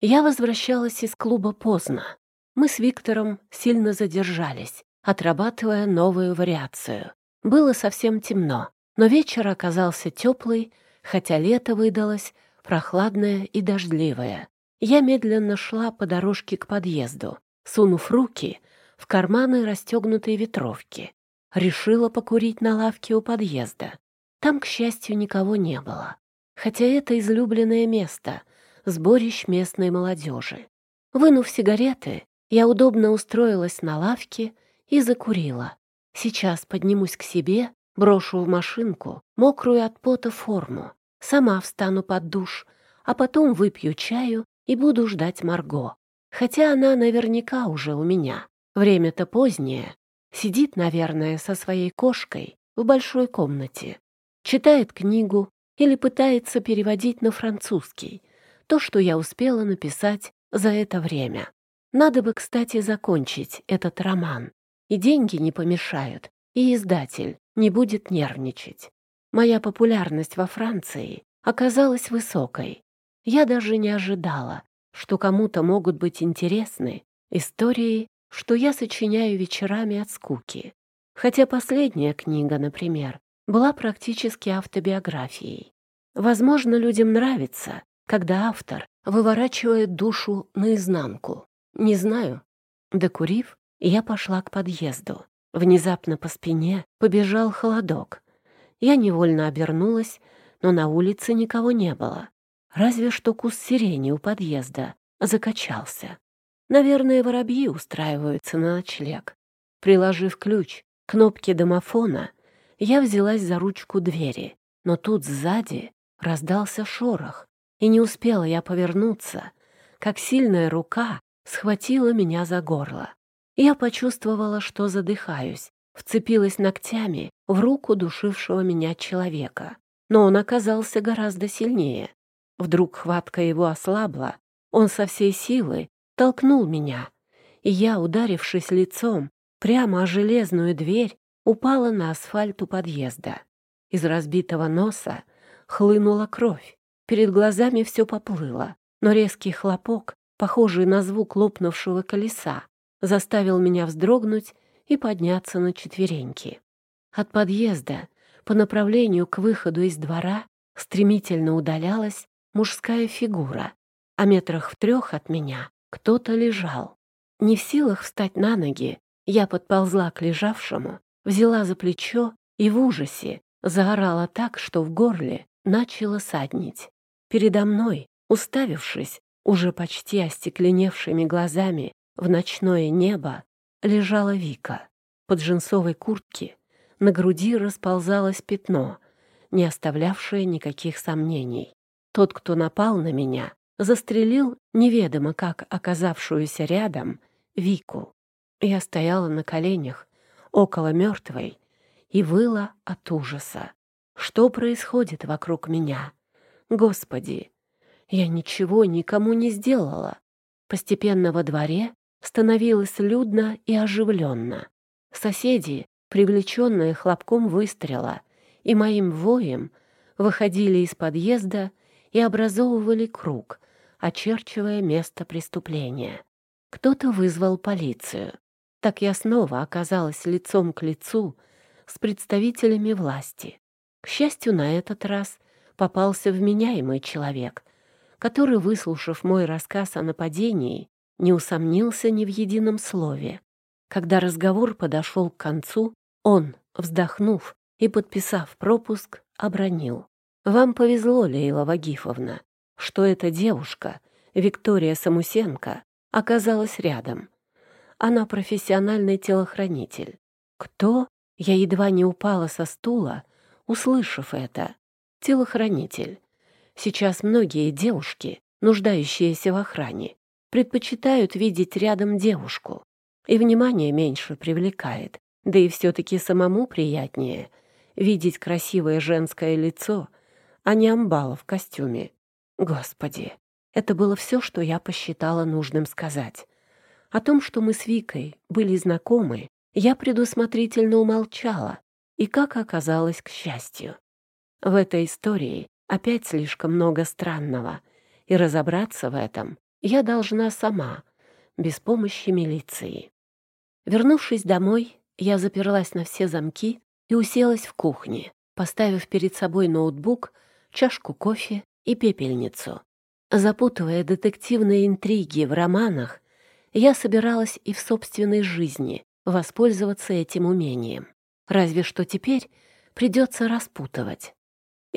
Я возвращалась из клуба поздно. Мы с Виктором сильно задержались, отрабатывая новую вариацию. Было совсем темно, но вечер оказался теплый, хотя лето выдалось прохладное и дождливое. Я медленно шла по дорожке к подъезду, сунув руки в карманы расстегнутой ветровки. Решила покурить на лавке у подъезда. Там, к счастью, никого не было. Хотя это излюбленное место — сборищ местной молодежи. Вынув сигареты, я удобно устроилась на лавке и закурила. Сейчас поднимусь к себе, брошу в машинку мокрую от пота форму, сама встану под душ, а потом выпью чаю и буду ждать Марго. Хотя она наверняка уже у меня. Время-то позднее. Сидит, наверное, со своей кошкой в большой комнате. Читает книгу или пытается переводить на французский. То, что я успела написать за это время. Надо бы, кстати, закончить этот роман. И деньги не помешают, и издатель не будет нервничать. Моя популярность во Франции оказалась высокой. Я даже не ожидала, что кому-то могут быть интересны истории, что я сочиняю вечерами от скуки. Хотя последняя книга, например, была практически автобиографией. Возможно, людям нравится, когда автор выворачивает душу наизнанку. Не знаю. Докурив, я пошла к подъезду. Внезапно по спине побежал холодок. Я невольно обернулась, но на улице никого не было. Разве что куст сирени у подъезда закачался. Наверное, воробьи устраиваются на ночлег. Приложив ключ к кнопке домофона, я взялась за ручку двери, но тут сзади раздался шорох, и не успела я повернуться, как сильная рука схватила меня за горло. Я почувствовала, что задыхаюсь, вцепилась ногтями в руку душившего меня человека. Но он оказался гораздо сильнее. Вдруг хватка его ослабла, он со всей силы толкнул меня, и я, ударившись лицом прямо о железную дверь, упала на асфальт у подъезда. Из разбитого носа хлынула кровь, перед глазами все поплыло, но резкий хлопок, похожий на звук лопнувшего колеса, заставил меня вздрогнуть и подняться на четвереньки. От подъезда по направлению к выходу из двора стремительно удалялась мужская фигура, а метрах в трех от меня кто-то лежал. Не в силах встать на ноги, я подползла к лежавшему, взяла за плечо и в ужасе заорала так, что в горле начало саднить. Передо мной, уставившись уже почти остекленевшими глазами в ночное небо лежала Вика. Под джинсовой куртки на груди расползалось пятно, не оставлявшее никаких сомнений. Тот, кто напал на меня, застрелил неведомо как оказавшуюся рядом Вику. Я стояла на коленях около мертвой и выла от ужаса. Что происходит вокруг меня? Господи, я ничего никому не сделала. Постепенно во дворе становилось людно и оживленно. Соседи, привлеченные хлопком выстрела и моим воем, выходили из подъезда и образовывали круг, очерчивая место преступления. Кто-то вызвал полицию. Так я снова оказалась лицом к лицу с представителями власти. К счастью, на этот раз попался вменяемый человек, который, выслушав мой рассказ о нападении, не усомнился ни в едином слове. Когда разговор подошел к концу, он, вздохнув и подписав пропуск, обронил. «Вам повезло, Лейла Вагифовна, что эта девушка, Виктория Самусенко, оказалась рядом. Она профессиональный телохранитель. Кто? Я едва не упала со стула, услышав это. Телохранитель. Сейчас многие девушки, нуждающиеся в охране, предпочитают видеть рядом девушку, и внимание меньше привлекает, да и все-таки самому приятнее видеть красивое женское лицо, а не амбала в костюме. Господи, это было все, что я посчитала нужным сказать. О том, что мы с Викой были знакомы, я предусмотрительно умолчала, и как оказалось к счастью. В этой истории опять слишком много странного, и разобраться в этом я должна сама, без помощи милиции. Вернувшись домой, я заперлась на все замки и уселась в кухне, поставив перед собой ноутбук, чашку кофе и пепельницу. Запутывая детективные интриги в романах, я собиралась и в собственной жизни воспользоваться этим умением. Разве что теперь придется распутывать.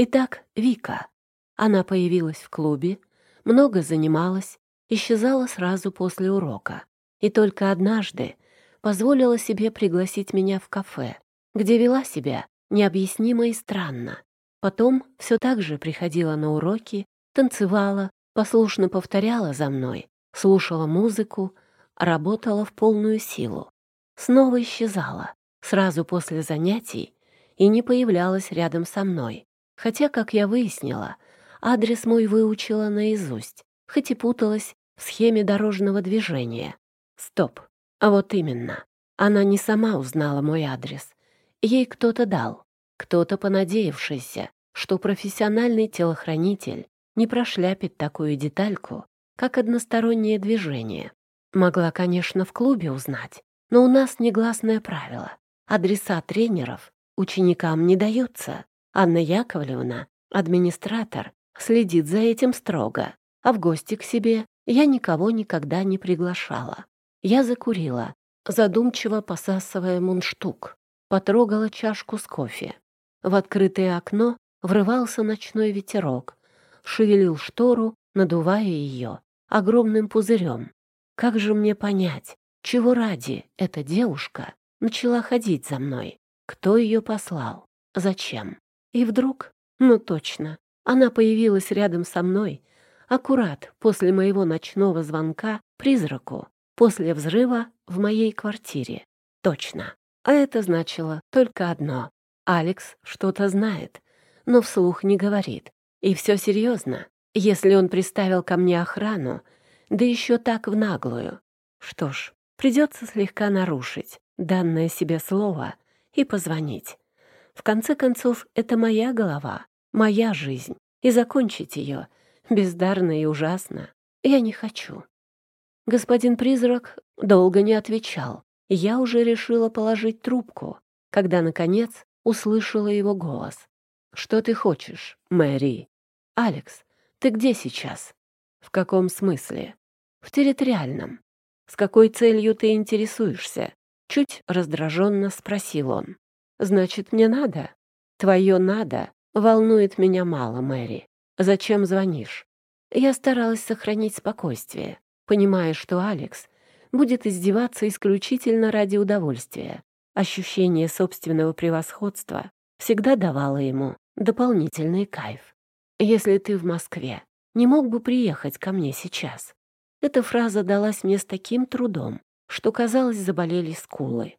Итак, Вика. Она появилась в клубе, много занималась, исчезала сразу после урока. И только однажды позволила себе пригласить меня в кафе, где вела себя необъяснимо и странно. Потом все так же приходила на уроки, танцевала, послушно повторяла за мной, слушала музыку, работала в полную силу. Снова исчезала, сразу после занятий, и не появлялась рядом со мной. Хотя, как я выяснила, адрес мой выучила наизусть, хоть и путалась в схеме дорожного движения. Стоп. А вот именно. Она не сама узнала мой адрес. Ей кто-то дал. Кто-то понадеявшийся, что профессиональный телохранитель не прошляпит такую детальку, как одностороннее движение. Могла, конечно, в клубе узнать, но у нас негласное правило. Адреса тренеров ученикам не даются. Анна Яковлевна, администратор, следит за этим строго, а в гости к себе я никого никогда не приглашала. Я закурила, задумчиво посасывая мундштук, потрогала чашку с кофе. В открытое окно врывался ночной ветерок, шевелил штору, надувая ее огромным пузырем. Как же мне понять, чего ради эта девушка начала ходить за мной? Кто ее послал? Зачем? И вдруг, ну точно, она появилась рядом со мной, аккурат после моего ночного звонка призраку, после взрыва в моей квартире. Точно. А это значило только одно. Алекс что-то знает, но вслух не говорит. И все серьезно. Если он приставил ко мне охрану, да еще так в наглую. Что ж, придется слегка нарушить данное себе слово и позвонить. В конце концов, это моя голова, моя жизнь, и закончить ее бездарно и ужасно я не хочу. Господин призрак долго не отвечал. Я уже решила положить трубку, когда, наконец, услышала его голос. «Что ты хочешь, Мэри?» «Алекс, ты где сейчас?» «В каком смысле?» «В территориальном. С какой целью ты интересуешься?» Чуть раздраженно спросил он. «Значит, мне надо?» «Твое «надо» волнует меня мало, Мэри. Зачем звонишь?» Я старалась сохранить спокойствие, понимая, что Алекс будет издеваться исключительно ради удовольствия. Ощущение собственного превосходства всегда давало ему дополнительный кайф. «Если ты в Москве, не мог бы приехать ко мне сейчас?» Эта фраза далась мне с таким трудом, что, казалось, заболели скулы.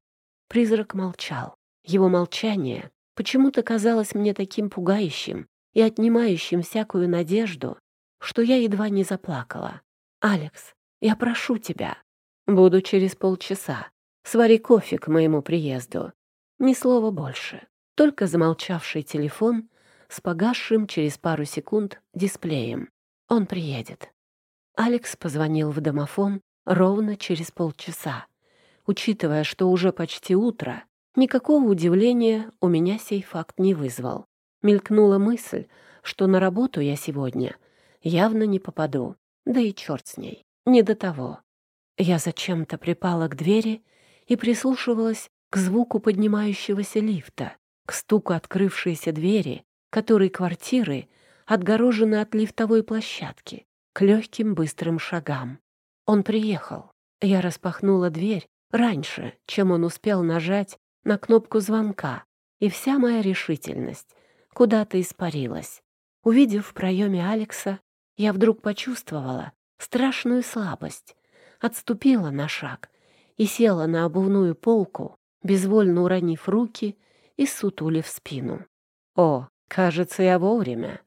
Призрак молчал. Его молчание почему-то казалось мне таким пугающим и отнимающим всякую надежду, что я едва не заплакала. «Алекс, я прошу тебя. Буду через полчаса. Свари кофе к моему приезду. Ни слова больше. Только замолчавший телефон с погасшим через пару секунд дисплеем. Он приедет». Алекс позвонил в домофон ровно через полчаса. Учитывая, что уже почти утро, никакого удивления у меня сей факт не вызвал. Мелькнула мысль, что на работу я сегодня явно не попаду. Да и черт с ней, не до того. Я зачем-то припала к двери и прислушивалась к звуку поднимающегося лифта, к стуку открывшейся двери, которой квартиры отгорожены от лифтовой площадки, к легким быстрым шагам. Он приехал. Я распахнула дверь раньше, чем он успел нажать на кнопку звонка, и вся моя решительность куда-то испарилась. Увидев в проеме Алекса, я вдруг почувствовала страшную слабость, отступила на шаг и села на обувную полку, безвольно уронив руки и сутулив спину. О, кажется, я вовремя.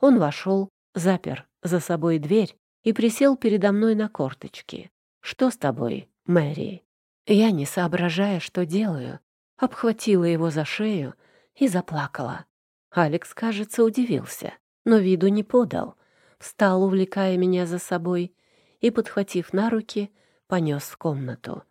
Он вошел, запер за собой дверь и присел передо мной на корточки. «Что с тобой, Мэри?» Я, не соображая, что делаю, обхватила его за шею и заплакала. Алекс, кажется, удивился, но виду не подал. Встал, увлекая меня за собой, и, подхватив на руки, понес в комнату.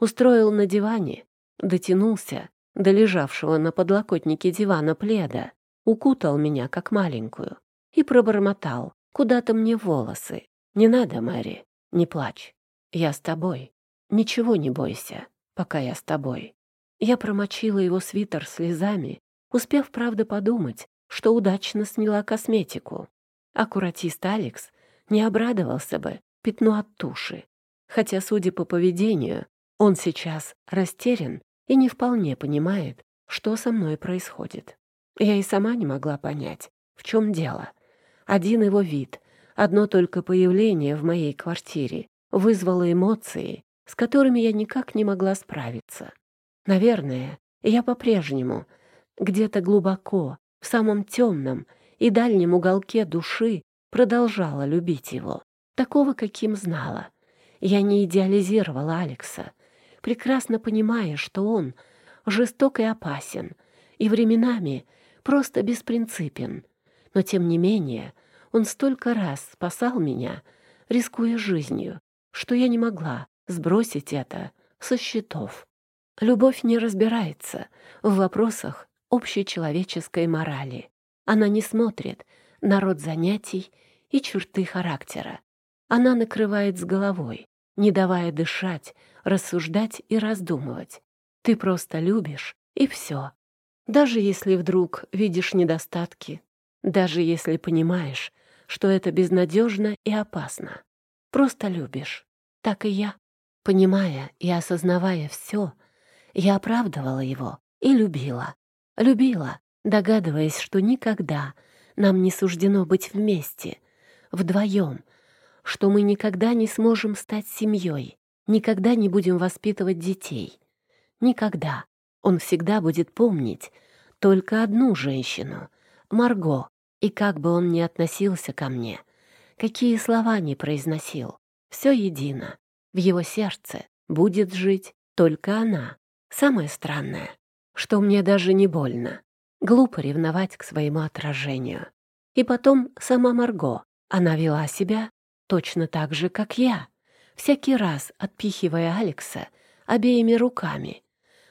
Устроил на диване, дотянулся до лежавшего на подлокотнике дивана пледа, укутал меня, как маленькую, и пробормотал куда-то мне волосы. «Не надо, Мэри, не плачь. Я с тобой. Ничего не бойся, пока я с тобой». Я промочила его свитер слезами, успев, правда, подумать, что удачно сняла косметику. Аккуратист Алекс не обрадовался бы пятну от туши, хотя, судя по поведению, он сейчас растерян и не вполне понимает, что со мной происходит. Я и сама не могла понять, в чем дело. Один его вид, одно только появление в моей квартире вызвало эмоции, с которыми я никак не могла справиться. Наверное, я по-прежнему где-то глубоко, в самом темном и дальнем уголке души продолжала любить его, такого, каким знала. Я не идеализировала Алекса, прекрасно понимая, что он жесток и опасен, и временами просто беспринципен. Но, тем не менее, он столько раз спасал меня, рискуя жизнью, что я не могла сбросить это со счетов. Любовь не разбирается в вопросах общечеловеческой морали. Она не смотрит на род занятий и черты характера. Она накрывает с головой, не давая дышать, рассуждать и раздумывать. Ты просто любишь, и все. Даже если вдруг видишь недостатки, даже если понимаешь, что это безнадежно и опасно. Просто любишь. Так и я. Понимая и осознавая все, я оправдывала его и любила. Любила, догадываясь, что никогда нам не суждено быть вместе, вдвоем, что мы никогда не сможем стать семьей, никогда не будем воспитывать детей. Никогда. Он всегда будет помнить только одну женщину — Марго, и как бы он ни относился ко мне, какие слова ни произносил, все едино. В его сердце будет жить только она. Самое странное, что мне даже не больно. Глупо ревновать к своему отражению. И потом сама Марго, она вела себя точно так же, как я, всякий раз отпихивая Алекса обеими руками.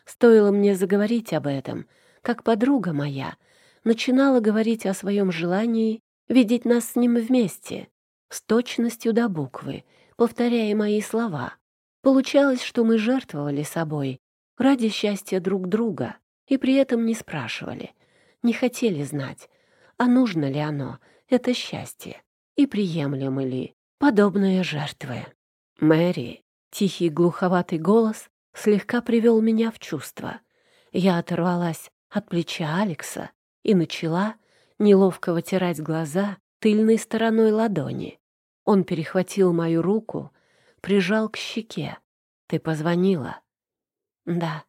Стоило мне заговорить об этом, как подруга моя начинала говорить о своем желании видеть нас с ним вместе, с точностью до буквы, повторяя мои слова. Получалось, что мы жертвовали собой ради счастья друг друга и при этом не спрашивали, не хотели знать, а нужно ли оно, это счастье, и приемлемы ли подобные жертвы. Мэри, тихий глуховатый голос, слегка привел меня в чувство. Я оторвалась от плеча Алекса и начала неловко вытирать глаза тыльной стороной ладони. Он перехватил мою руку, прижал к щеке. «Ты позвонила?» «Да.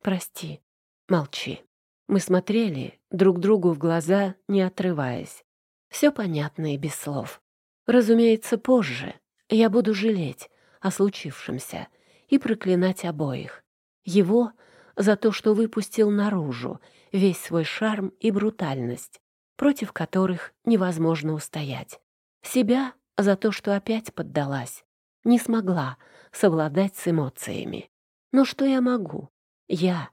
Прости. Молчи». Мы смотрели друг другу в глаза, не отрываясь. Все понятно и без слов. Разумеется, позже я буду жалеть о случившемся и проклинать обоих. Его за то, что выпустил наружу весь свой шарм и брутальность, против которых невозможно устоять. Себя за то, что опять поддалась, не смогла совладать с эмоциями. Но что я могу? Я,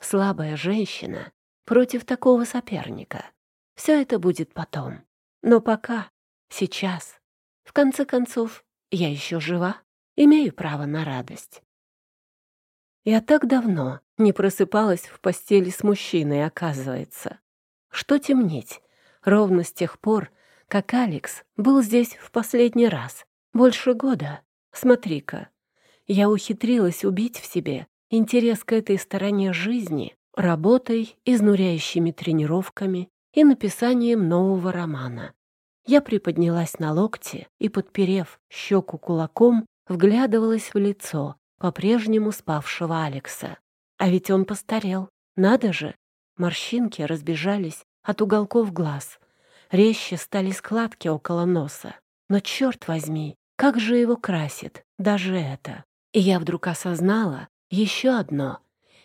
слабая женщина, против такого соперника. Все это будет потом. Но пока, сейчас, в конце концов, я еще жива, имею право на радость. Я так давно не просыпалась в постели с мужчиной, оказывается. Что темнеть? Ровно с тех пор, как Алекс был здесь в последний раз. Больше года. Смотри-ка. Я ухитрилась убить в себе интерес к этой стороне жизни работой, изнуряющими тренировками и написанием нового романа. Я приподнялась на локте и, подперев щеку кулаком, вглядывалась в лицо по-прежнему спавшего Алекса. А ведь он постарел. Надо же! Морщинки разбежались от уголков глаз. Резче стали складки около носа. Но, черт возьми, как же его красит даже это. И я вдруг осознала еще одно.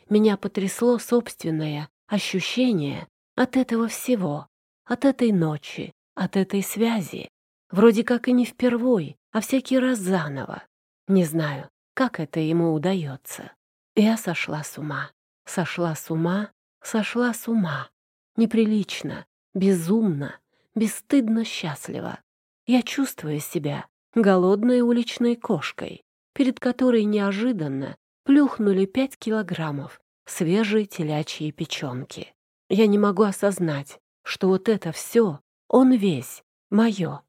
Меня потрясло собственное ощущение от этого всего, от этой ночи, от этой связи. Вроде как и не впервой, а всякий раз заново. Не знаю, как это ему удается. Я сошла с ума. Сошла с ума, сошла с ума. Неприлично, безумно, бесстыдно счастлива. Я чувствую себя голодной уличной кошкой, перед которой неожиданно плюхнули пять килограммов свежей телячьей печенки. Я не могу осознать, что вот это все, он весь, мое,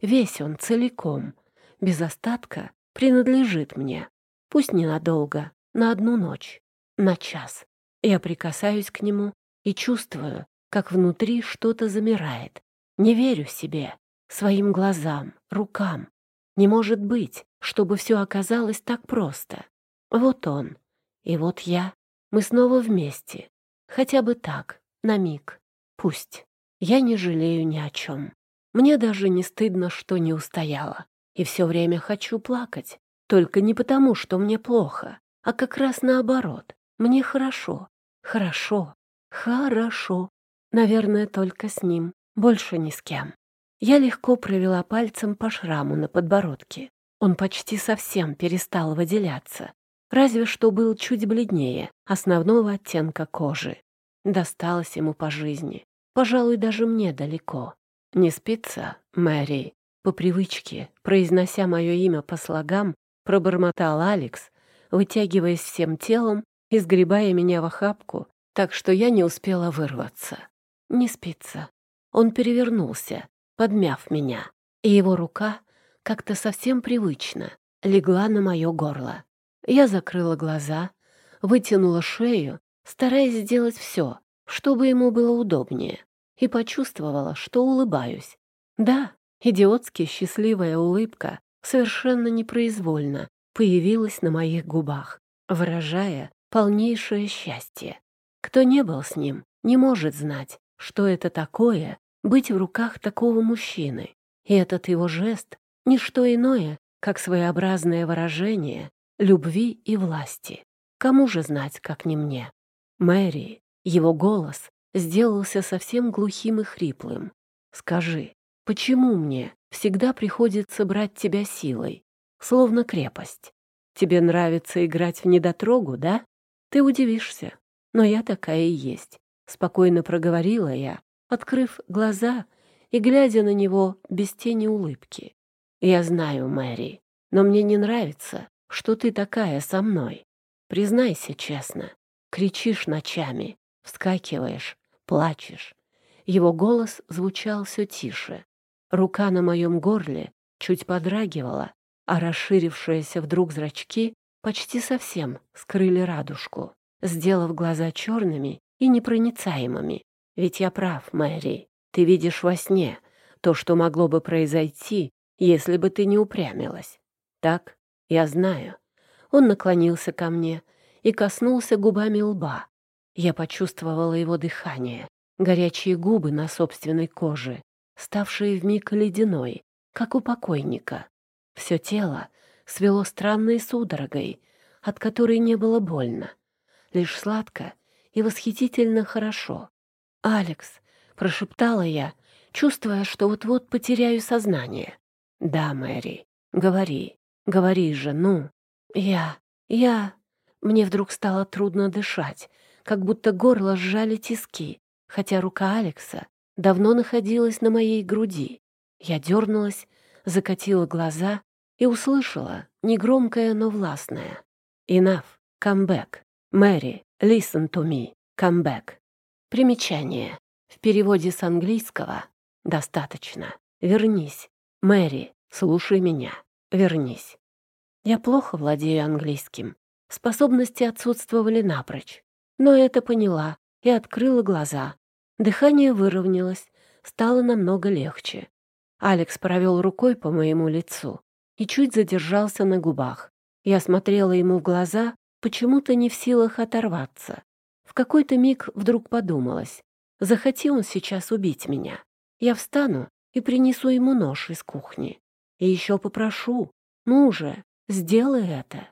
весь он целиком, без остатка принадлежит мне. Пусть ненадолго, на одну ночь, на час. Я прикасаюсь к нему и чувствую, как внутри что-то замирает. Не верю себе, своим глазам, рукам. Не может быть, чтобы все оказалось так просто. Вот он, и вот я. Мы снова вместе. Хотя бы так, на миг. Пусть. Я не жалею ни о чем. Мне даже не стыдно, что не устояла. И все время хочу плакать. Только не потому, что мне плохо, а как раз наоборот. Мне хорошо. Хорошо. Хорошо. Наверное, только с ним. Больше ни с кем. Я легко провела пальцем по шраму на подбородке. Он почти совсем перестал выделяться, разве что был чуть бледнее основного оттенка кожи. Досталось ему по жизни. Пожалуй, даже мне далеко. Не спится, Мэри? По привычке, произнося мое имя по слогам, пробормотал Алекс, вытягиваясь всем телом и сгребая меня в охапку, так что я не успела вырваться. Не спится. Он перевернулся, подмяв меня, и его рука как-то совсем привычно легла на мое горло. Я закрыла глаза, вытянула шею, стараясь сделать все, чтобы ему было удобнее, и почувствовала, что улыбаюсь. Да, идиотски счастливая улыбка совершенно непроизвольно появилась на моих губах, выражая полнейшее счастье. Кто не был с ним, не может знать, что это такое быть в руках такого мужчины. И этот его жест — ничто иное, как своеобразное выражение любви и власти. Кому же знать, как не мне? Мэри, его голос сделался совсем глухим и хриплым. «Скажи, почему мне всегда приходится брать тебя силой, словно крепость? Тебе нравится играть в недотрогу, да? Ты удивишься, но я такая и есть», — спокойно проговорила я, открыв глаза и глядя на него без тени улыбки. «Я знаю, Мэри, но мне не нравится, что ты такая со мной. Признайся честно, кричишь ночами, вскакиваешь, плачешь». Его голос звучал все тише. Рука на моем горле чуть подрагивала, а расширившиеся вдруг зрачки почти совсем скрыли радужку, сделав глаза черными и непроницаемыми. Ведь я прав, Мэри. Ты видишь во сне то, что могло бы произойти, если бы ты не упрямилась. Так, я знаю. Он наклонился ко мне и коснулся губами лба. Я почувствовала его дыхание, горячие губы на собственной коже, ставшие вмиг ледяной, как у покойника. Все тело свело странной судорогой, от которой не было больно, лишь сладко и восхитительно хорошо. «Алекс!» — прошептала я, чувствуя, что вот-вот потеряю сознание. «Да, Мэри, говори, говори же, ну!» «Я... я...» Мне вдруг стало трудно дышать, как будто горло сжали тиски, хотя рука Алекса давно находилась на моей груди. Я дернулась, закатила глаза и услышала негромкое, но властное. «Enough, come back. Мэри, listen to me, come back». Примечание. В переводе с английского «достаточно». Вернись. Мэри, слушай меня. Вернись. Я плохо владею английским. Способности отсутствовали напрочь. Но это поняла и открыла глаза. Дыхание выровнялось, стало намного легче. Алекс провел рукой по моему лицу и чуть задержался на губах. Я смотрела ему в глаза, почему-то не в силах оторваться. В какой-то миг вдруг подумалось, захоти он сейчас убить меня. Я встану и принесу ему нож из кухни. И еще попрошу, ну же, сделай это.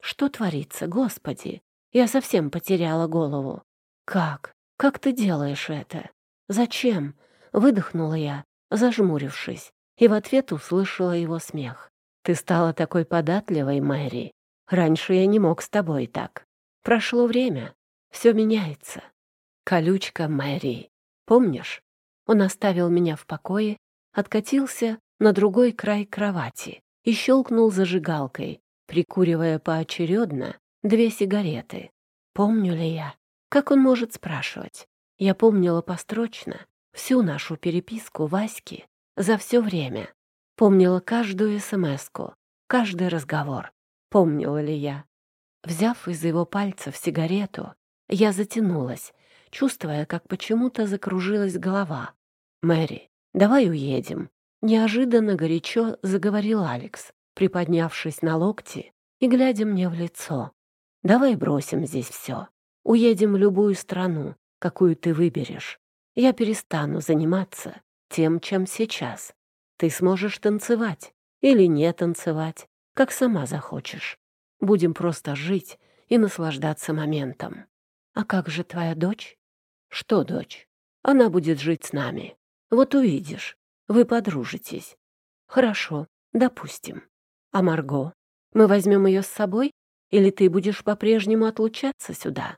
Что творится, Господи? Я совсем потеряла голову. Как? Как ты делаешь это? Зачем? Выдохнула я, зажмурившись. и в ответ услышала его смех. «Ты стала такой податливой, Мэри. Раньше я не мог с тобой так. Прошло время, все меняется. Колючка Мэри. Помнишь? Он оставил меня в покое, откатился на другой край кровати и щелкнул зажигалкой, прикуривая поочередно две сигареты. Помню ли я? Как он может спрашивать? Я помнила построчно всю нашу переписку Васьки за все время. Помнила каждую смс каждый разговор. Помнила ли я? Взяв из его пальцев сигарету, я затянулась, чувствуя, как почему-то закружилась голова. «Мэри, давай уедем», — неожиданно горячо заговорил Алекс, приподнявшись на локти и глядя мне в лицо. «Давай бросим здесь все. Уедем в любую страну, какую ты выберешь. Я перестану заниматься тем, чем сейчас. Ты сможешь танцевать или не танцевать, как сама захочешь. Будем просто жить и наслаждаться моментом. А как же твоя дочь? Что дочь? Она будет жить с нами. Вот увидишь. Вы подружитесь. Хорошо, допустим. А Марго? Мы возьмем ее с собой? Или ты будешь по-прежнему отлучаться сюда?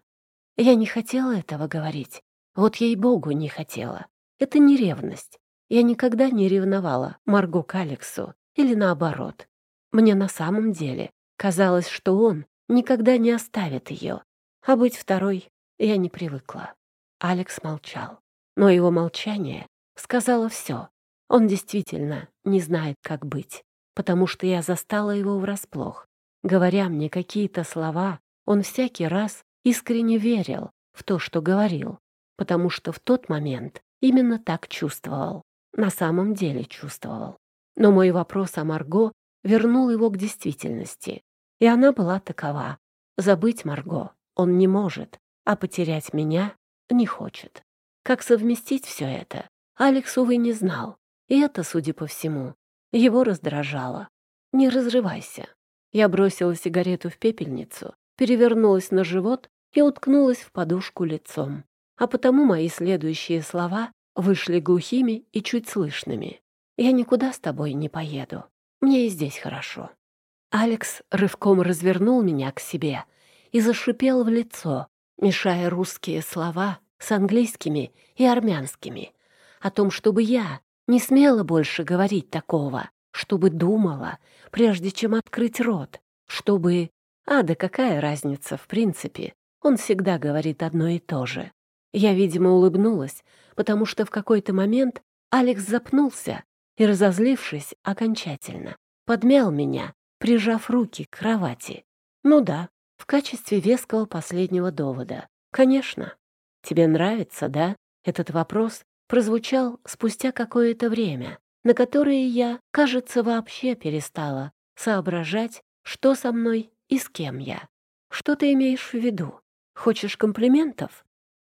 Я не хотела этого говорить. Вот ей-богу не хотела. Это не ревность. Я никогда не ревновала Марго к Алексу. Или наоборот. Мне на самом деле казалось, что он никогда не оставит ее, а быть второй я не привыкла. Алекс молчал, но его молчание сказала все. Он действительно не знает, как быть, потому что я застала его врасплох. Говоря мне какие-то слова, он всякий раз искренне верил в то, что говорил, потому что в тот момент именно так чувствовал, на самом деле чувствовал. Но мой вопрос о Марго вернул его к действительности. И она была такова. Забыть Марго он не может, а потерять меня не хочет. Как совместить все это, Алекс, увы, не знал. И это, судя по всему, его раздражало. «Не разрывайся». Я бросила сигарету в пепельницу, перевернулась на живот и уткнулась в подушку лицом. А потому мои следующие слова вышли глухими и чуть слышными. «Я никуда с тобой не поеду. Мне и здесь хорошо». Алекс рывком развернул меня к себе и зашипел в лицо, мешая русские слова с английскими и армянскими, о том, чтобы я не смела больше говорить такого, чтобы думала, прежде чем открыть рот, чтобы... А, да какая разница, в принципе, он всегда говорит одно и то же. Я, видимо, улыбнулась, потому что в какой-то момент Алекс запнулся и, разозлившись окончательно, подмял меня, прижав руки к кровати. Ну да, в качестве веского последнего довода. Конечно. Тебе нравится, да? Этот вопрос прозвучал спустя какое-то время, на которое я, кажется, вообще перестала соображать, что со мной и с кем я. Что ты имеешь в виду? Хочешь комплиментов?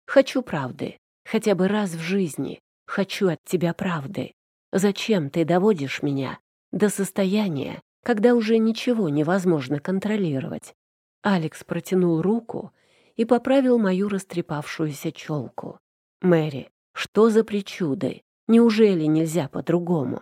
Хочу правды. Хотя бы раз в жизни. Хочу от тебя правды. Зачем ты доводишь меня до состояния, когда уже ничего невозможно контролировать. Алекс протянул руку и поправил мою растрепавшуюся челку. «Мэри, что за причуды? Неужели нельзя по-другому?»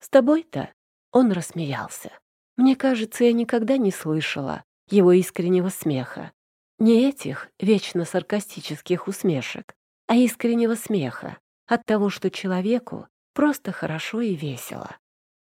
«С тобой-то?» Он рассмеялся. «Мне кажется, я никогда не слышала его искреннего смеха. Не этих вечно саркастических усмешек, а искреннего смеха от того, что человеку просто хорошо и весело.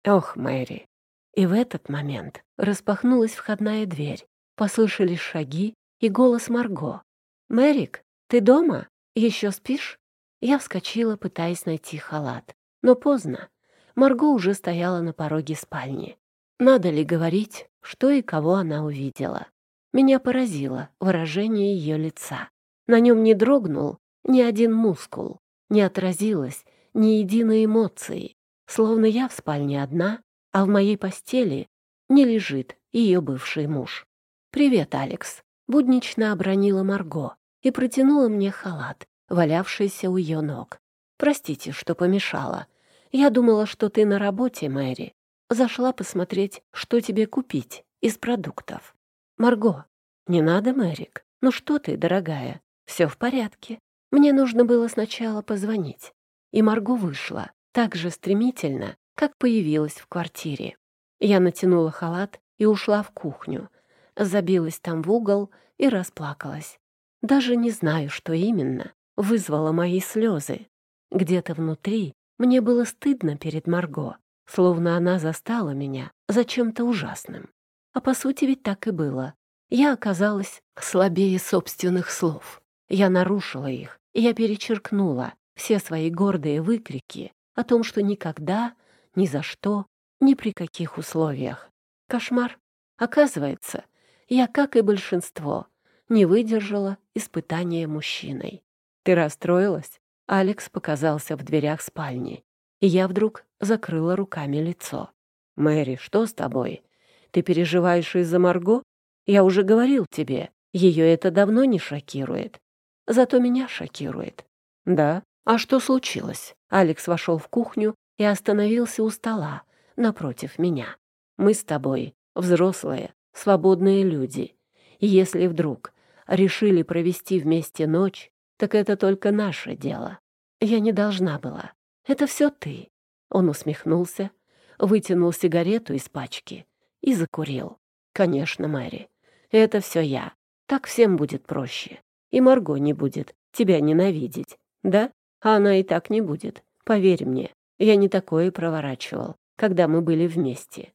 Ох, Мэри, и в этот момент распахнулась входная дверь, послышались шаги и голос Марго. «Мэрик, ты дома? Еще спишь?» Я вскочила, пытаясь найти халат. Но поздно. Марго уже стояла на пороге спальни. Надо ли говорить, что и кого она увидела? Меня поразило выражение ее лица. На нем не дрогнул ни один мускул, не отразилось ни единой эмоции, словно я в спальне одна, а в моей постели не лежит ее бывший муж. «Привет, Алекс», — буднично обронила Марго и протянула мне халат, валявшийся у ее ног. «Простите, что помешала. Я думала, что ты на работе, Мэри. Зашла посмотреть, что тебе купить из продуктов». «Марго, не надо, Мэрик. Ну что ты, дорогая, все в порядке. Мне нужно было сначала позвонить». И Марго вышла так же стремительно, как появилась в квартире. Я натянула халат и ушла в кухню. Забилась там в угол и расплакалась. Даже не знаю, что именно вызвало мои слезы. Где-то внутри мне было стыдно перед Марго, словно она застала меня за чем-то ужасным. А по сути ведь так и было. Я оказалась слабее собственных слов. Я нарушила их, я перечеркнула все свои гордые выкрики о том, что никогда, ни за что, ни при каких условиях. Кошмар. Оказывается, я, как и большинство, не выдержала испытания мужчиной. «Ты расстроилась?» Алекс показался в дверях спальни, и я вдруг закрыла руками лицо. «Мэри, что с тобой? Ты переживаешь из-за Марго? Я уже говорил тебе, ее это давно не шокирует. Зато меня шокирует». «Да? А что случилось?» Алекс вошел в кухню и остановился у стола напротив меня. «Мы с тобой взрослые, свободные люди. И если вдруг решили провести вместе ночь, так это только наше дело. Я не должна была. Это все ты». Он усмехнулся, вытянул сигарету из пачки и закурил. «Конечно, Мэри, это все я. Так всем будет проще. И Марго не будет тебя ненавидеть, да? А она и так не будет. Поверь мне, я не такое проворачивал, когда мы были вместе.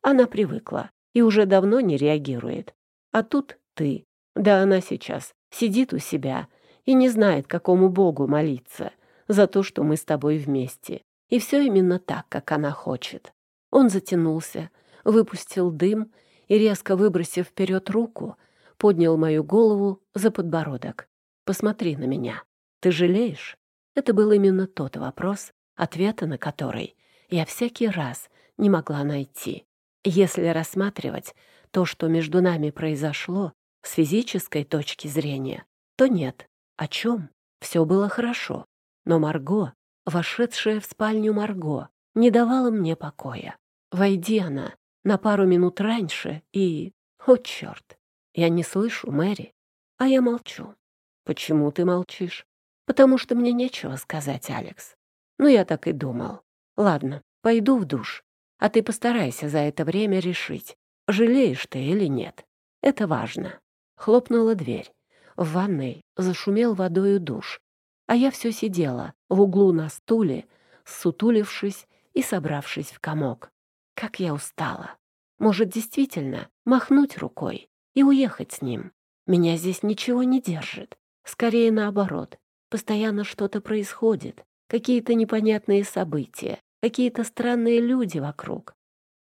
Она привыкла и уже давно не реагирует. А тут ты. Да она сейчас сидит у себя и не знает, какому богу молиться за то, что мы с тобой вместе. И все именно так, как она хочет. Он затянулся, выпустил дым и, резко выбросив вперед руку, поднял мою голову за подбородок. «Посмотри на меня. Ты жалеешь?» Это был именно тот вопрос, ответа на который я всякий раз не могла найти. Если рассматривать то, что между нами произошло, с физической точки зрения, то нет. О чем? Все было хорошо. Но Марго, вошедшая в спальню Марго, не давала мне покоя. Войди она на пару минут раньше и... О, черт! Я не слышу Мэри, а я молчу. Почему ты молчишь? Потому что мне нечего сказать, Алекс. Ну, я так и думал. Ладно, пойду в душ, а ты постарайся за это время решить, жалеешь ты или нет. Это важно. Хлопнула дверь. В ванной зашумел водою душ, а я все сидела в углу на стуле, сутулившись и собравшись в комок. Как я устала. Может, действительно махнуть рукой и уехать с ним. Меня здесь ничего не держит. Скорее наоборот. Постоянно что-то происходит. Какие-то непонятные события. Какие-то странные люди вокруг.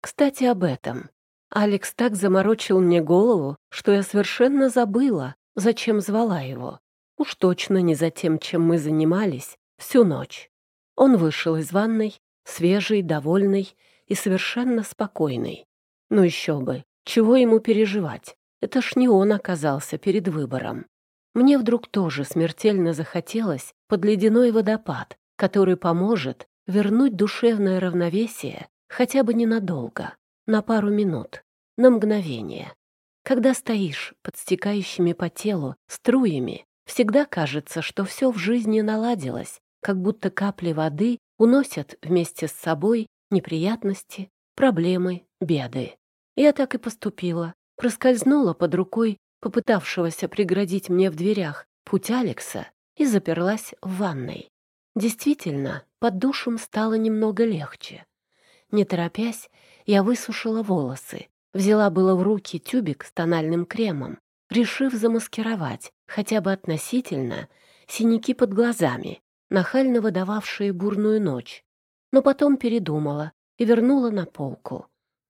Кстати, об этом. Алекс так заморочил мне голову, что я совершенно забыла, зачем звала его. Уж точно не за тем, чем мы занимались всю ночь. Он вышел из ванной, свежий, довольный и совершенно спокойный. Ну еще бы, чего ему переживать? Это ж не он оказался перед выбором. Мне вдруг тоже смертельно захотелось под ледяной водопад, который поможет вернуть душевное равновесие хотя бы ненадолго, на пару минут, на мгновение. Когда стоишь под стекающими по телу струями, всегда кажется, что все в жизни наладилось, как будто капли воды уносят вместе с собой неприятности, проблемы, беды. Я так и поступила. Проскользнула под рукой попытавшегося преградить мне в дверях путь Алекса и заперлась в ванной. Действительно, под душем стало немного легче. Не торопясь, я высушила волосы, взяла было в руки тюбик с тональным кремом, решив замаскировать хотя бы относительно синяки под глазами, нахально выдававшие бурную ночь. Но потом передумала и вернула на полку.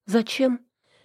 Зачем?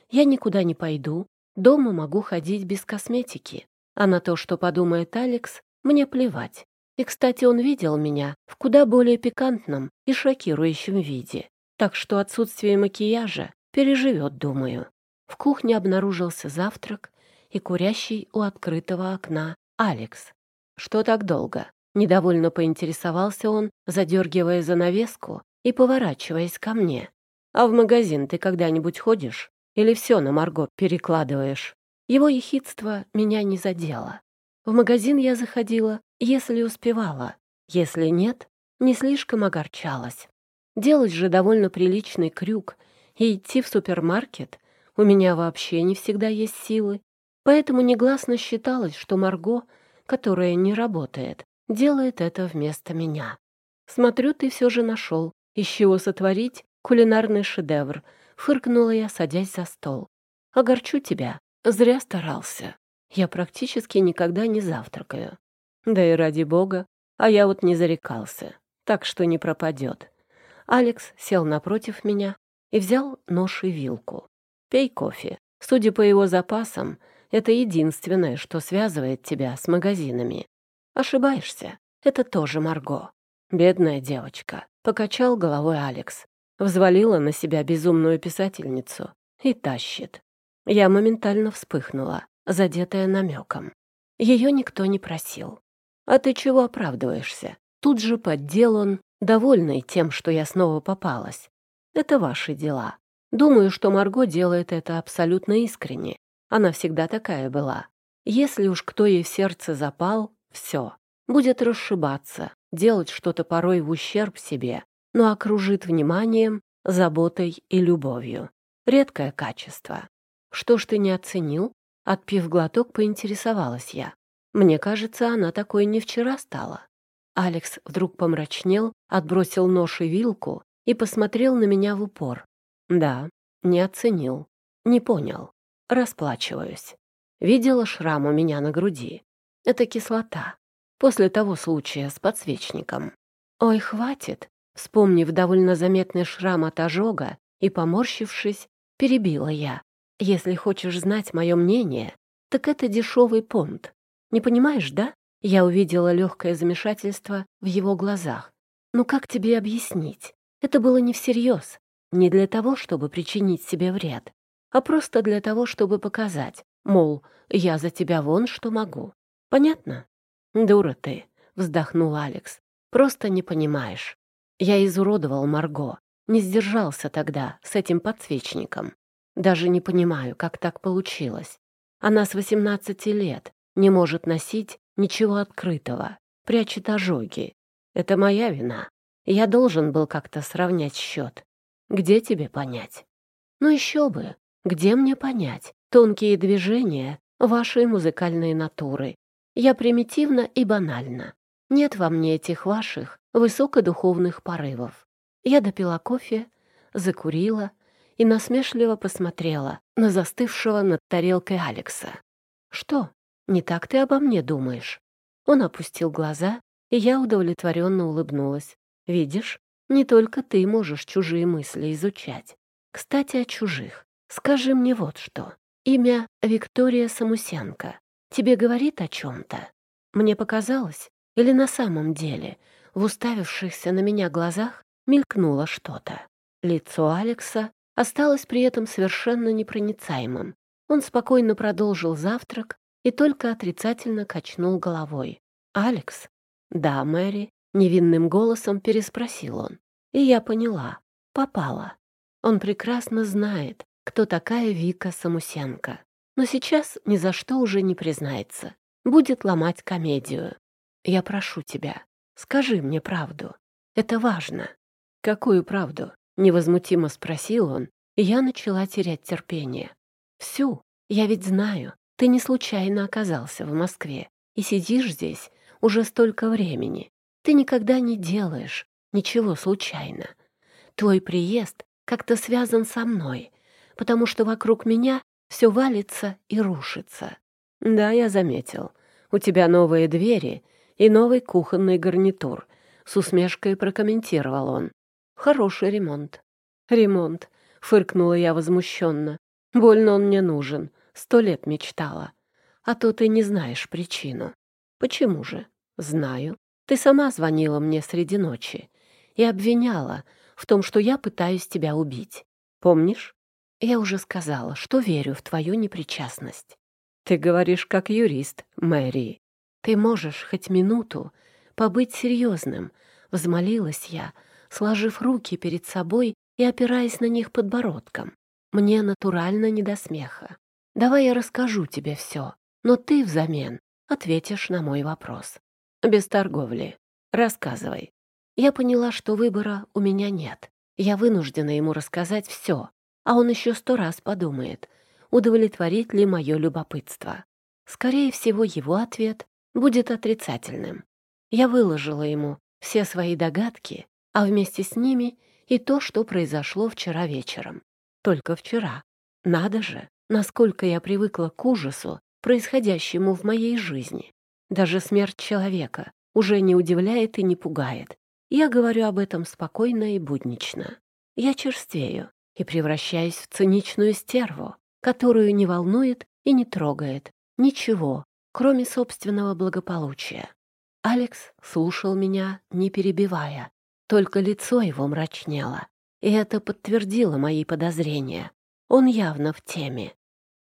Я никуда не пойду, дома могу ходить без косметики. А на то, что подумает Алекс, мне плевать. И, кстати, он видел меня в куда более пикантном и шокирующем виде. Так что отсутствие макияжа переживет, думаю. В кухне обнаружился завтрак и курящий у открытого окна Алекс. «Что так долго?» Недовольно поинтересовался он, задергивая занавеску и поворачиваясь ко мне. «А в магазин ты когда-нибудь ходишь? Или все на Марго перекладываешь?» Его ехидство меня не задело. В магазин я заходила, если успевала. Если нет, не слишком огорчалась. Делать же довольно приличный крюк и идти в супермаркет у меня вообще не всегда есть силы. Поэтому негласно считалось, что Марго, которая не работает, делает это вместо меня. Смотрю, ты все же нашел, из чего сотворить кулинарный шедевр, фыркнула я, садясь за стол. Огорчу тебя, зря старался. Я практически никогда не завтракаю. Да и ради бога, а я вот не зарекался, так что не пропадет. Алекс сел напротив меня и взял нож и вилку. «Пей кофе. Судя по его запасам, это единственное, что связывает тебя с магазинами. Ошибаешься. Это тоже Марго. Бедная девочка. Покачал головой Алекс. Взвалила на себя безумную писательницу и тащит. Я моментально вспыхнула, задетая намеком. Ее никто не просил. «А ты чего оправдываешься?» Тут же поддел он, довольный тем, что я снова попалась. «Это ваши дела. Думаю, что Марго делает это абсолютно искренне. Она всегда такая была. Если уж кто ей в сердце запал, все. Будет расшибаться, делать что-то порой в ущерб себе, но окружит вниманием, заботой и любовью. Редкое качество. Что ж ты не оценил? Отпив глоток, поинтересовалась я. Мне кажется, она такой не вчера стала. Алекс вдруг помрачнел, отбросил нож и вилку и посмотрел на меня в упор. Да, не оценил, не понял. Расплачиваюсь. Видела шрам у меня на груди. Это кислота. После того случая с подсвечником. Ой, хватит. Вспомнив довольно заметный шрам от ожога и поморщившись, перебила я. Если хочешь знать мое мнение, так это дешевый понт. Не понимаешь, да? Я увидела легкое замешательство в его глазах. Ну как тебе объяснить? Это было не всерьез, не для того, чтобы причинить себе вред, а просто для того, чтобы показать, мол, я за тебя вон что могу. Понятно? Дура ты, вздохнул Алекс. Просто не понимаешь. Я изуродовал Марго, не сдержался тогда с этим подсвечником. Даже не понимаю, как так получилось. Она с 18 лет не может носить ничего открытого, прячет ожоги. Это моя вина. Я должен был как-то сравнять счет. Где тебе понять? Ну еще бы. Где мне понять? Тонкие движения вашей музыкальной натуры. Я примитивна и банальна. Нет во мне этих ваших высокодуховных порывов. Я допила кофе, закурила, и насмешливо посмотрела на застывшего над тарелкой Алекса. «Что, не так ты обо мне думаешь?» Он опустил глаза, и я удовлетворенно улыбнулась. «Видишь, не только ты можешь чужие мысли изучать. Кстати, о чужих. Скажи мне вот что. Имя Виктория Самусенко тебе говорит о чем-то? Мне показалось, или на самом деле, в уставившихся на меня глазах мелькнуло что-то. Лицо Алекса осталось при этом совершенно непроницаемым. Он спокойно продолжил завтрак и только отрицательно качнул головой. «Алекс?» «Да, Мэри», — невинным голосом переспросил он. И я поняла. Попала. Он прекрасно знает, кто такая Вика Самусенко. Но сейчас ни за что уже не признается. Будет ломать комедию. Я прошу тебя, скажи мне правду. Это важно. Какую правду? Невозмутимо спросил он, и я начала терять терпение. «Всю. Я ведь знаю, ты не случайно оказался в Москве и сидишь здесь уже столько времени. Ты никогда не делаешь ничего случайно. Твой приезд как-то связан со мной, потому что вокруг меня все валится и рушится. Да, я заметил. У тебя новые двери и новый кухонный гарнитур. С усмешкой прокомментировал он. Хороший ремонт. Ремонт, фыркнула я возмущенно. Больно он мне нужен. Сто лет мечтала. А то ты не знаешь причину. Почему же? Знаю. Ты сама звонила мне среди ночи и обвиняла в том, что я пытаюсь тебя убить. Помнишь? Я уже сказала, что верю в твою непричастность. Ты говоришь как юрист, Мэри. Ты можешь хоть минуту побыть серьезным, взмолилась я, сложив руки перед собой и опираясь на них подбородком. Мне натурально не до смеха. Давай я расскажу тебе все, но ты взамен ответишь на мой вопрос. Без торговли. Рассказывай. Я поняла, что выбора у меня нет. Я вынуждена ему рассказать все, а он еще сто раз подумает, удовлетворит ли мое любопытство. Скорее всего, его ответ будет отрицательным. Я выложила ему все свои догадки, а вместе с ними и то, что произошло вчера вечером. Только вчера. Надо же, насколько я привыкла к ужасу, происходящему в моей жизни. Даже смерть человека уже не удивляет и не пугает. Я говорю об этом спокойно и буднично. Я черствею и превращаюсь в циничную стерву, которую не волнует и не трогает ничего, кроме собственного благополучия. Алекс слушал меня, не перебивая, только лицо его мрачнело, и это подтвердило мои подозрения. Он явно в теме.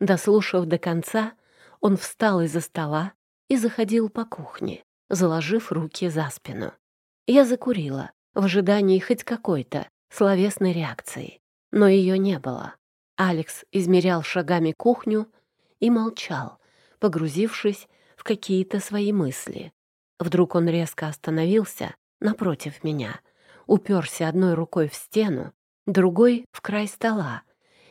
Дослушав до конца, он встал из-за стола и заходил по кухне, заложив руки за спину. Я закурила, в ожидании хоть какой-то словесной реакции, но ее не было. Алекс измерял шагами кухню и молчал, погрузившись в какие-то свои мысли. Вдруг он резко остановился напротив меня, уперся одной рукой в стену, другой — в край стола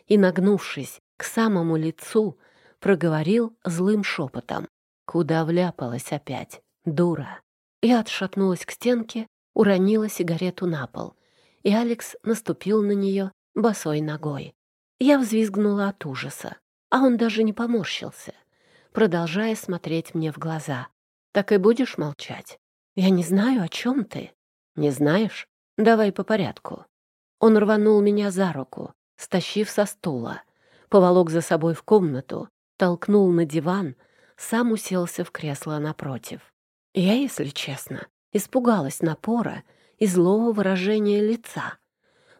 и, нагнувшись к самому лицу, проговорил злым шепотом. Куда вляпалась опять, дура? Я отшатнулась к стенке, уронила сигарету на пол, и Алекс наступил на нее босой ногой. Я взвизгнула от ужаса, а он даже не поморщился, продолжая смотреть мне в глаза. «Так и будешь молчать? Я не знаю, о чем ты». «Не знаешь? Давай по порядку». Он рванул меня за руку, стащив со стула, поволок за собой в комнату, толкнул на диван, сам уселся в кресло напротив. Я, если честно, испугалась напора и злого выражения лица.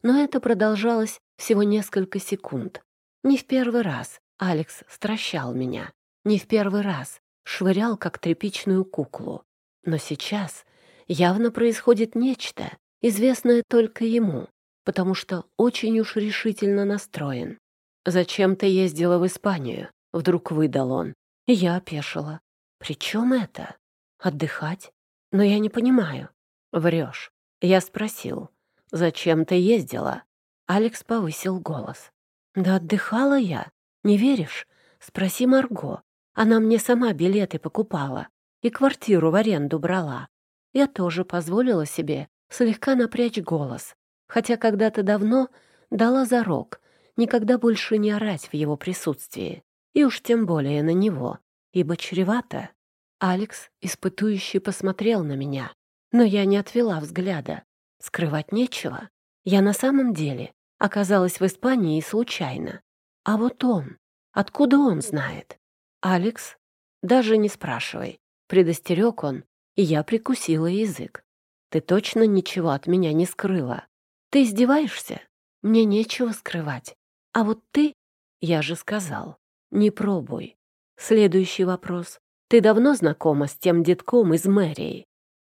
Но это продолжалось всего несколько секунд. Не в первый раз Алекс стращал меня. Не в первый раз швырял, как тряпичную куклу. Но сейчас явно происходит нечто, известное только ему, потому что очень уж решительно настроен. «Зачем ты ездила в Испанию?» — вдруг выдал он. Я опешила. «При чем это? Отдыхать? Но я не понимаю». «Врешь». Я спросил. «Зачем ты ездила?» Алекс повысил голос. «Да отдыхала я. Не веришь? Спроси Марго. Она мне сама билеты покупала и квартиру в аренду брала. Я тоже позволила себе слегка напрячь голос, хотя когда-то давно дала зарок никогда больше не орать в его присутствии, и уж тем более на него, ибо чревато. Алекс испытующе посмотрел на меня, но я не отвела взгляда. Скрывать нечего. Я на самом деле оказалась в Испании случайно. А вот он, откуда он знает? Алекс? Даже не спрашивай. Предостерег он, и я прикусила язык. Ты точно ничего от меня не скрыла. Ты издеваешься? Мне нечего скрывать. А вот ты, я же сказал, не пробуй. Следующий вопрос. Ты давно знакома с тем детком из мэрии?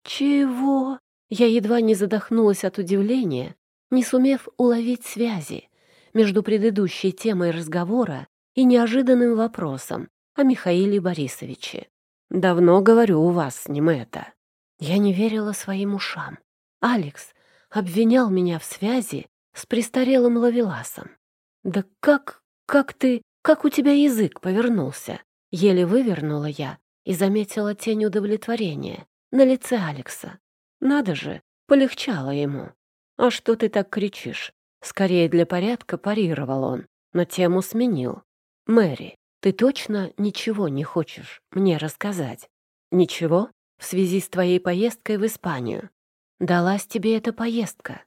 Чего? Я едва не задохнулась от удивления, не сумев уловить связи между предыдущей темой разговора и неожиданным вопросом о Михаиле Борисовиче. «Давно говорю у вас с ним это». Я не верила своим ушам. Алекс обвинял меня в связи с престарелым ловеласом. «Да как, как ты, как у тебя язык повернулся?» Еле вывернула я и заметила тень удовлетворения на лице Алекса. Надо же, полегчало ему. «А что ты так кричишь?» Скорее для порядка парировал он, но тему сменил. «Мэри, ты точно ничего не хочешь мне рассказать? Ничего? В связи с твоей поездкой в Испанию? Далась тебе эта поездка.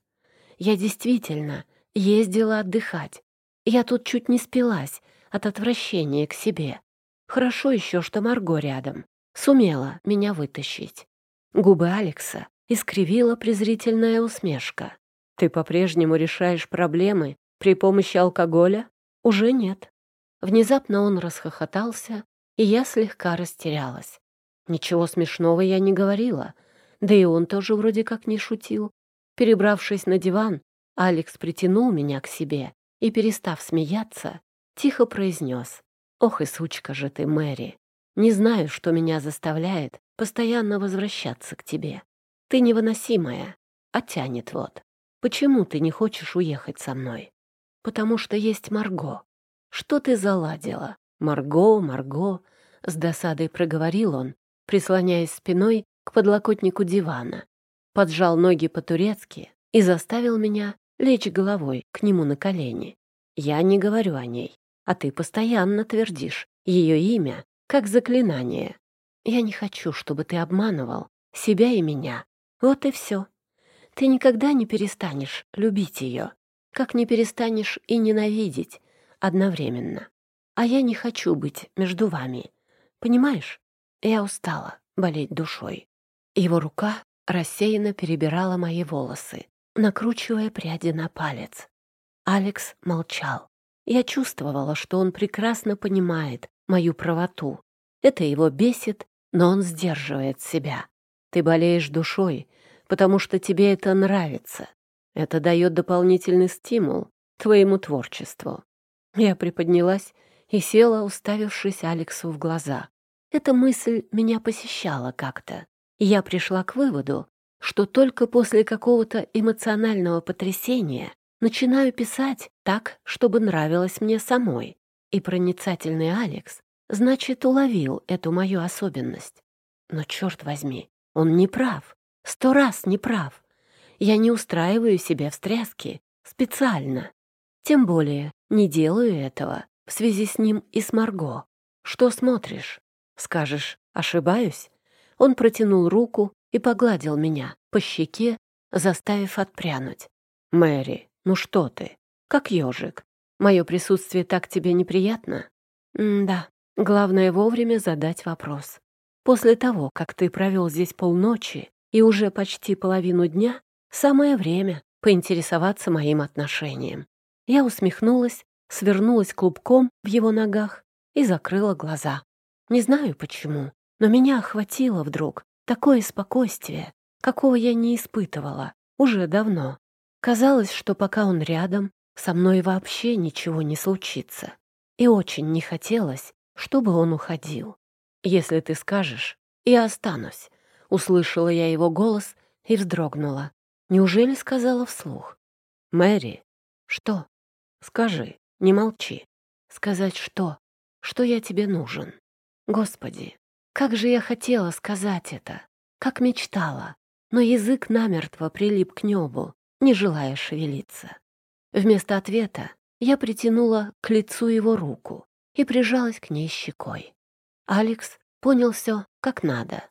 Я действительно ездила отдыхать. Я тут чуть не спилась от отвращения к себе. Хорошо еще, что Марго рядом. Сумела меня вытащить. Губы Алекса искривила презрительная усмешка. Ты по-прежнему решаешь проблемы при помощи алкоголя? Уже нет. Внезапно он расхохотался, и я слегка растерялась. Ничего смешного я не говорила, да и он тоже вроде как не шутил. Перебравшись на диван, Алекс притянул меня к себе и, перестав смеяться, тихо произнес. «Ох и сучка же ты, Мэри! Не знаю, что меня заставляет постоянно возвращаться к тебе. Ты невыносимая, а тянет вот. Почему ты не хочешь уехать со мной? Потому что есть Марго. Что ты заладила? Марго, Марго, с досадой проговорил он, прислоняясь спиной к подлокотнику дивана. Поджал ноги по-турецки и заставил меня лечь головой к нему на колени. Я не говорю о ней, а ты постоянно твердишь ее имя как заклинание. Я не хочу, чтобы ты обманывал себя и меня. Вот и все. Ты никогда не перестанешь любить ее, как не перестанешь и ненавидеть одновременно. А я не хочу быть между вами. Понимаешь? Я устала болеть душой. Его рука рассеянно перебирала мои волосы, накручивая пряди на палец. Алекс молчал. Я чувствовала, что он прекрасно понимает мою правоту. Это его бесит, но он сдерживает себя. Ты болеешь душой, потому что тебе это нравится. Это дает дополнительный стимул твоему творчеству. Я приподнялась и села, уставившись Алексу в глаза. Эта мысль меня посещала как-то, я пришла к выводу, что только после какого-то эмоционального потрясения начинаю писать так, чтобы нравилось мне самой. И проницательный Алекс, значит, уловил эту мою особенность. Но, черт возьми, он не прав. Сто раз не прав. Я не устраиваю себе встряски специально. Тем более не делаю этого в связи с ним и с Марго. Что смотришь? Скажешь, ошибаюсь? Он протянул руку и погладил меня по щеке, заставив отпрянуть. «Мэри, ну что ты? Как ежик. Мое присутствие так тебе неприятно?» «Да, главное вовремя задать вопрос. После того, как ты провел здесь полночи, и уже почти половину дня самое время поинтересоваться моим отношением. Я усмехнулась, свернулась клубком в его ногах и закрыла глаза. Не знаю почему, но меня охватило вдруг такое спокойствие, какого я не испытывала уже давно. Казалось, что пока он рядом, со мной вообще ничего не случится. И очень не хотелось, чтобы он уходил. Если ты скажешь, я останусь, Услышала я его голос и вздрогнула. Неужели сказала вслух? «Мэри, что? Скажи, не молчи. Сказать что? Что я тебе нужен? Господи, как же я хотела сказать это, как мечтала, но язык намертво прилип к небу, не желая шевелиться. Вместо ответа я притянула к лицу его руку и прижалась к ней щекой. Алекс понял все как надо